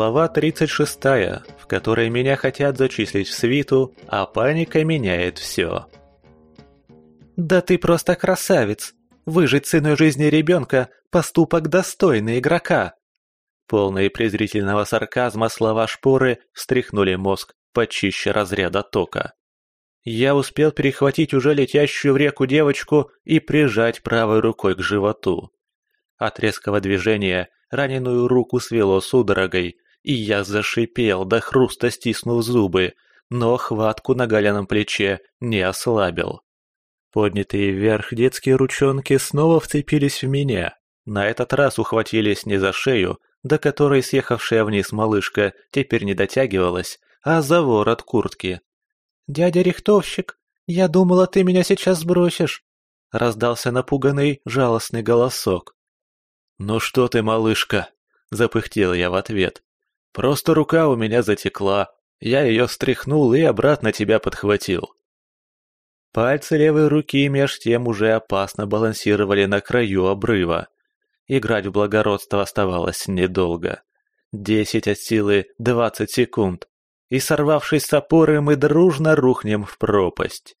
Глава 36, в которой меня хотят зачислить в свиту, а паника меняет все. «Да ты просто красавец! Выжить ценой жизни ребенка – поступок достойный игрока!» Полные презрительного сарказма слова шпоры встряхнули мозг почище разряда тока. Я успел перехватить уже летящую в реку девочку и прижать правой рукой к животу. От резкого движения раненую руку свело судорогой, и я зашипел, до хруста стиснув зубы, но хватку на галяном плече не ослабил. Поднятые вверх детские ручонки снова вцепились в меня. На этот раз ухватились не за шею, до которой съехавшая вниз малышка теперь не дотягивалась, а за ворот куртки. «Дядя рихтовщик, я думала, ты меня сейчас сбросишь!» Раздался напуганный, жалостный голосок. «Ну что ты, малышка?» – запыхтел я в ответ. «Просто рука у меня затекла. Я ее встряхнул и обратно тебя подхватил». Пальцы левой руки меж тем уже опасно балансировали на краю обрыва. Играть в благородство оставалось недолго. Десять от силы двадцать секунд. И сорвавшись с опоры, мы дружно рухнем в пропасть.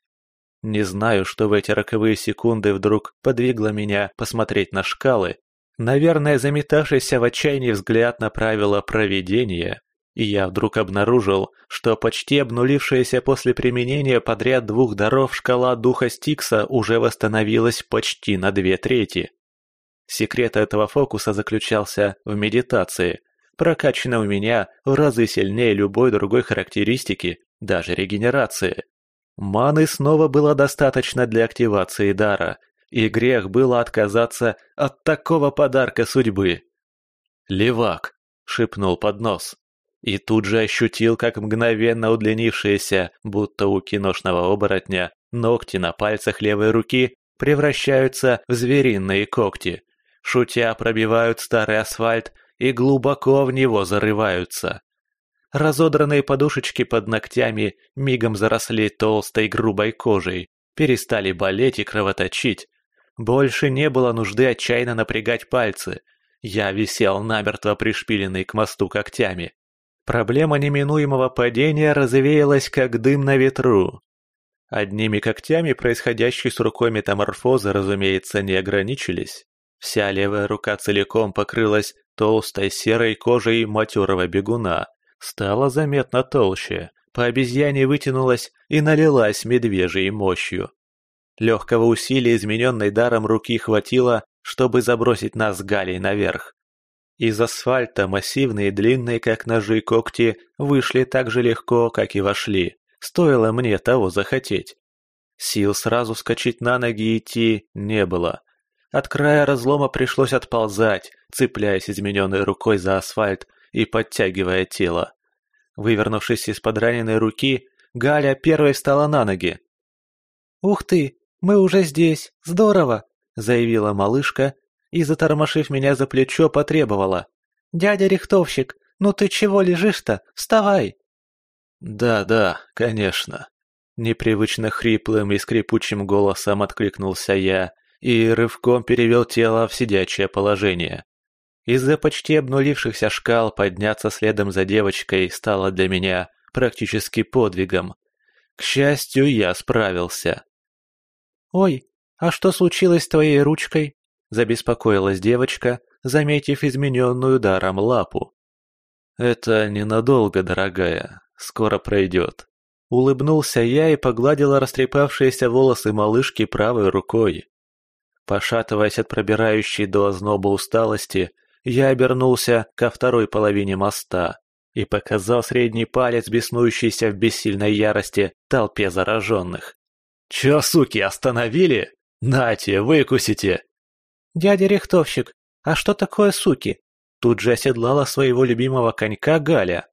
Не знаю, что в эти роковые секунды вдруг подвигло меня посмотреть на шкалы, Наверное, заметавшийся в отчаянии взгляд направило провидение, и я вдруг обнаружил, что почти обнулившаяся после применения подряд двух даров шкала духа Стикса уже восстановилась почти на две трети. Секрет этого фокуса заключался в медитации, прокачанной у меня в разы сильнее любой другой характеристики, даже регенерации. Маны снова было достаточно для активации дара – и грех было отказаться от такого подарка судьбы. «Левак!» — шепнул под нос. И тут же ощутил, как мгновенно удлинившиеся, будто у киношного оборотня, ногти на пальцах левой руки превращаются в звериные когти. Шутя пробивают старый асфальт и глубоко в него зарываются. Разодранные подушечки под ногтями мигом заросли толстой грубой кожей, перестали болеть и кровоточить, больше не было нужды отчаянно напрягать пальцы. Я висел намертво пришпиленный к мосту когтями. Проблема неминуемого падения развеялась, как дым на ветру. Одними когтями происходящие с рукой метаморфозы, разумеется, не ограничились. Вся левая рука целиком покрылась толстой серой кожей матерого бегуна. Стала заметно толще, по обезьяне вытянулась и налилась медвежьей мощью. Легкого усилия, измененной даром руки, хватило, чтобы забросить нас с Галей наверх. Из асфальта массивные, длинные, как ножи, когти вышли так же легко, как и вошли. Стоило мне того захотеть. Сил сразу скачать на ноги и идти не было. От края разлома пришлось отползать, цепляясь измененной рукой за асфальт и подтягивая тело. Вывернувшись из-под раненой руки, Галя первой встала на ноги. «Ух ты, «Мы уже здесь! Здорово!» — заявила малышка и, затормошив меня за плечо, потребовала. «Дядя рихтовщик, ну ты чего лежишь-то? Вставай!» «Да, да, конечно!» Непривычно хриплым и скрипучим голосом откликнулся я и рывком перевел тело в сидячее положение. Из-за почти обнулившихся шкал подняться следом за девочкой стало для меня практически подвигом. К счастью, я справился. «Ой, а что случилось с твоей ручкой?» – забеспокоилась девочка, заметив измененную даром лапу. «Это ненадолго, дорогая, скоро пройдет». Улыбнулся я и погладила растрепавшиеся волосы малышки правой рукой. Пошатываясь от пробирающей до озноба усталости, я обернулся ко второй половине моста и показал средний палец, беснующийся в бессильной ярости толпе зараженных. «Чё, суки, остановили? Нате, выкусите!» «Дядя рихтовщик, а что такое суки?» Тут же оседлала своего любимого конька Галя.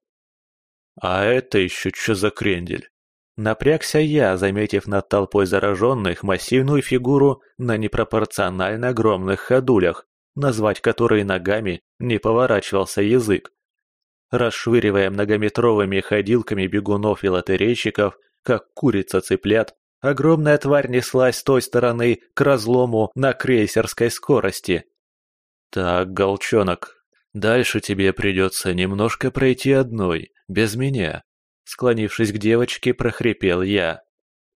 «А это еще что за крендель?» Напрягся я, заметив над толпой зараженных массивную фигуру на непропорционально огромных ходулях, назвать которые ногами не поворачивался язык. Расшвыривая многометровыми ходилками бегунов и лотерейщиков, как курица цыплят, Огромная тварь неслась с той стороны к разлому на крейсерской скорости. «Так, Голчонок, Дальше тебе придется немножко пройти одной, без меня. Склонившись к девочке, прохрипел я.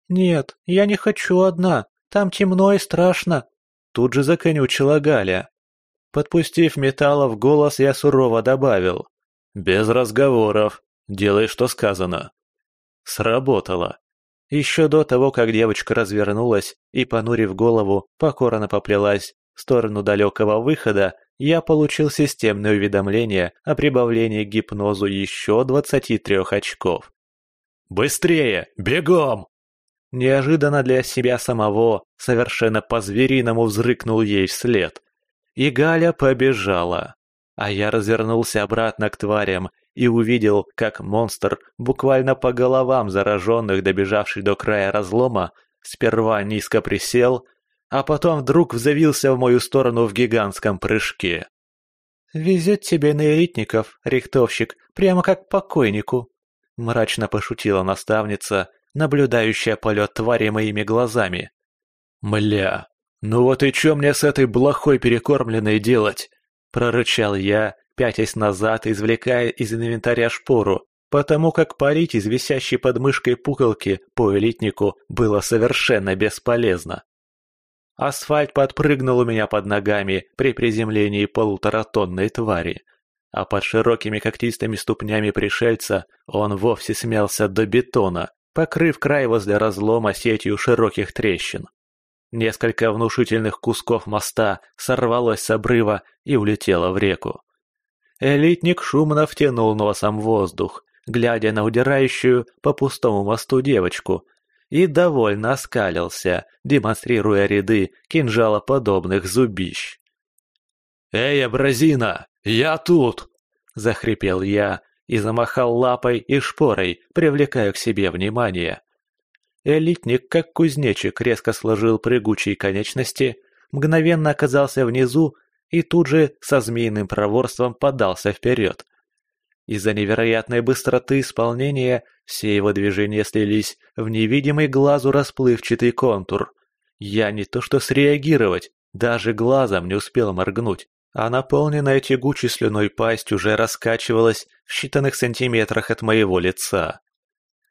«Нет, я не хочу одна. Там темно и страшно», — тут же законючила Галя. Подпустив металла в голос, я сурово добавил. «Без разговоров. Делай, что сказано». Сработало. Еще до того, как девочка развернулась и, понурив голову, покорно поплелась в сторону далекого выхода, я получил системное уведомление о прибавлении к гипнозу еще 23 очков. «Быстрее! Бегом!» Неожиданно для себя самого, совершенно по-звериному взрыкнул ей вслед. И Галя побежала. А я развернулся обратно к тварям и увидел, как монстр, буквально по головам зараженных, добежавший до края разлома, сперва низко присел, а потом вдруг взвился в мою сторону в гигантском прыжке. «Везет тебе на элитников, рихтовщик, прямо как покойнику», — мрачно пошутила наставница, наблюдающая полет твари моими глазами. «Мля, ну вот и чё мне с этой блохой перекормленной делать?» — прорычал я, пятясь назад, извлекая из инвентаря шпору, потому как парить из висящей под пуколки по элитнику было совершенно бесполезно. Асфальт подпрыгнул у меня под ногами при приземлении полуторатонной твари, а под широкими когтистыми ступнями пришельца он вовсе смялся до бетона, покрыв край возле разлома сетью широких трещин. Несколько внушительных кусков моста сорвалось с обрыва и улетело в реку. Элитник шумно втянул носом воздух, глядя на удирающую по пустому мосту девочку, и довольно оскалился, демонстрируя ряды кинжалоподобных зубищ. «Эй, абразина, я тут!» – захрипел я и замахал лапой и шпорой, привлекая к себе внимание. Элитник, как кузнечик, резко сложил прыгучие конечности, мгновенно оказался внизу и тут же со змеиным проворством подался вперед. Из-за невероятной быстроты исполнения все его движения слились в невидимый глазу расплывчатый контур. Я не то что среагировать, даже глазом не успел моргнуть, а наполненная тягучей слюной пасть уже раскачивалась в считанных сантиметрах от моего лица.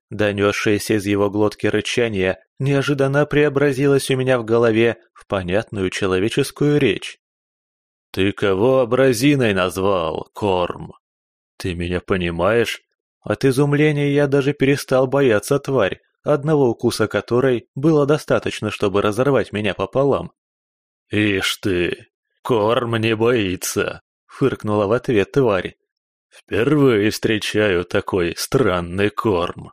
Донесшееся из его глотки рычание неожиданно преобразилось у меня в голове в понятную человеческую речь. «Ты кого абразиной назвал, Корм?» «Ты меня понимаешь?» От изумления я даже перестал бояться тварь, одного укуса которой было достаточно, чтобы разорвать меня пополам. «Ишь ты, корм не боится!» — фыркнула в ответ тварь. «Впервые встречаю такой странный корм».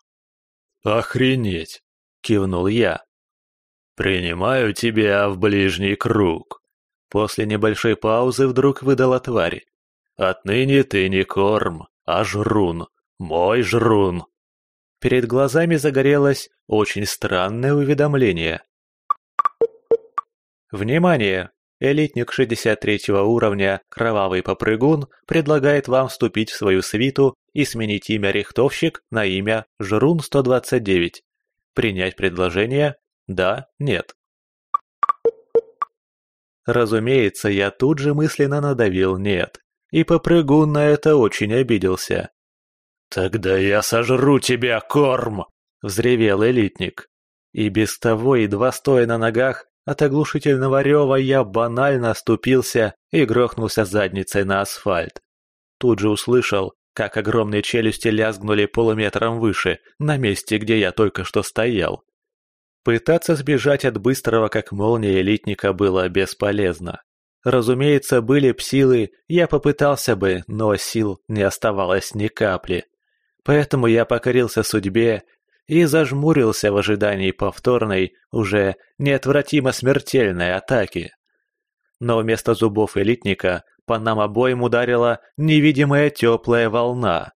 «Охренеть!» — кивнул я. «Принимаю тебя в ближний круг». После небольшой паузы вдруг выдала тварь. Отныне ты не корм, а жрун. Мой жрун. Перед глазами загорелось очень странное уведомление. Внимание! Элитник 63 уровня, кровавый попрыгун, предлагает вам вступить в свою свиту и сменить имя Рихтовщик на имя Жрун-129. Принять предложение? Да, нет. Разумеется, я тут же мысленно надавил «нет» и попрыгун на это очень обиделся. «Тогда я сожру тебя, корм!» — взревел элитник. И без того, едва стоя на ногах, от оглушительного рева я банально оступился и грохнулся задницей на асфальт. Тут же услышал, как огромные челюсти лязгнули полуметром выше, на месте, где я только что стоял. Пытаться сбежать от быстрого, как молния, элитника было бесполезно. Разумеется, были б силы, я попытался бы, но сил не оставалось ни капли. Поэтому я покорился судьбе и зажмурился в ожидании повторной, уже неотвратимо смертельной атаки. Но вместо зубов элитника по нам обоим ударила невидимая теплая волна.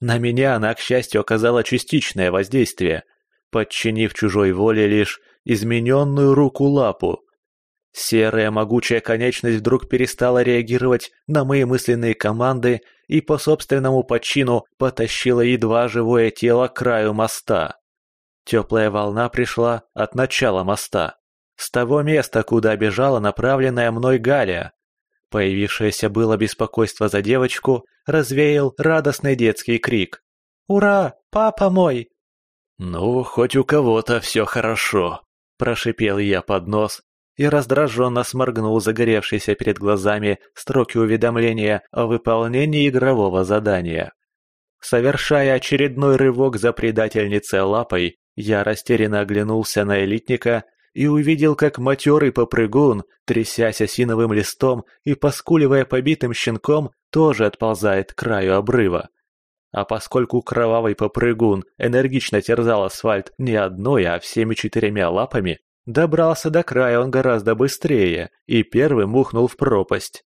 На меня она, к счастью, оказала частичное воздействие, подчинив чужой воле лишь измененную руку-лапу, Серая могучая конечность вдруг перестала реагировать на мои мысленные команды и по собственному почину потащила едва живое тело к краю моста. Теплая волна пришла от начала моста, с того места, куда бежала направленная мной Галя. Появившееся было беспокойство за девочку развеял радостный детский крик. «Ура! Папа мой!» «Ну, хоть у кого-то все хорошо», – прошипел я под нос и раздраженно сморгнул загоревшиеся перед глазами строки уведомления о выполнении игрового задания. Совершая очередной рывок за предательницей лапой, я растерянно оглянулся на элитника и увидел, как матерый попрыгун, трясясь осиновым листом и поскуливая побитым щенком, тоже отползает к краю обрыва. А поскольку кровавый попрыгун энергично терзал асфальт не одной, а всеми четырьмя лапами, добрался до края он гораздо быстрее и первым ухнул в пропасть.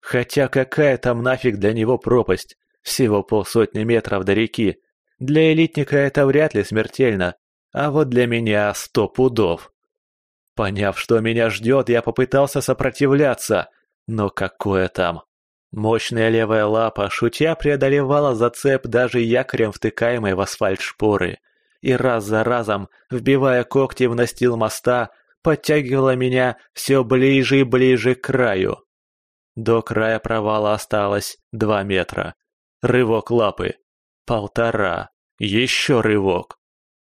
Хотя какая там нафиг для него пропасть? Всего полсотни метров до реки. Для элитника это вряд ли смертельно, а вот для меня сто пудов. Поняв, что меня ждет, я попытался сопротивляться, но какое там. Мощная левая лапа, шутя, преодолевала зацеп даже якорем втыкаемой в асфальт шпоры, и раз за разом, вбивая когти в настил моста, подтягивала меня все ближе и ближе к краю. До края провала осталось два метра. Рывок лапы. Полтора. Еще рывок.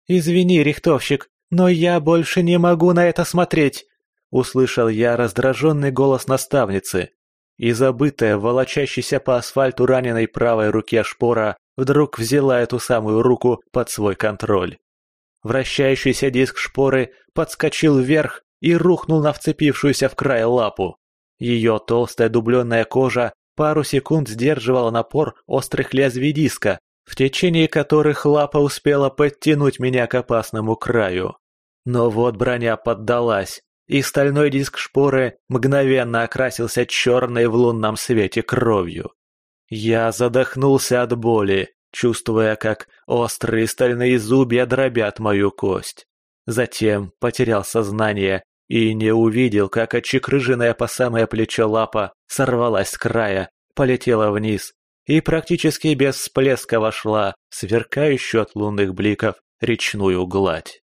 «Извини, рихтовщик, но я больше не могу на это смотреть!» Услышал я раздраженный голос наставницы. И забытая, волочащаяся по асфальту раненой правой руке шпора вдруг взяла эту самую руку под свой контроль. Вращающийся диск шпоры подскочил вверх и рухнул на вцепившуюся в край лапу. Ее толстая дубленная кожа пару секунд сдерживала напор острых лезвий диска, в течение которых лапа успела подтянуть меня к опасному краю. Но вот броня поддалась, и стальной диск шпоры мгновенно окрасился черной в лунном свете кровью. Я задохнулся от боли, чувствуя, как острые стальные зубья дробят мою кость. Затем потерял сознание и не увидел, как отчекрыженная по самое плечо лапа сорвалась с края, полетела вниз и практически без всплеска вошла в сверкающую от лунных бликов речную гладь.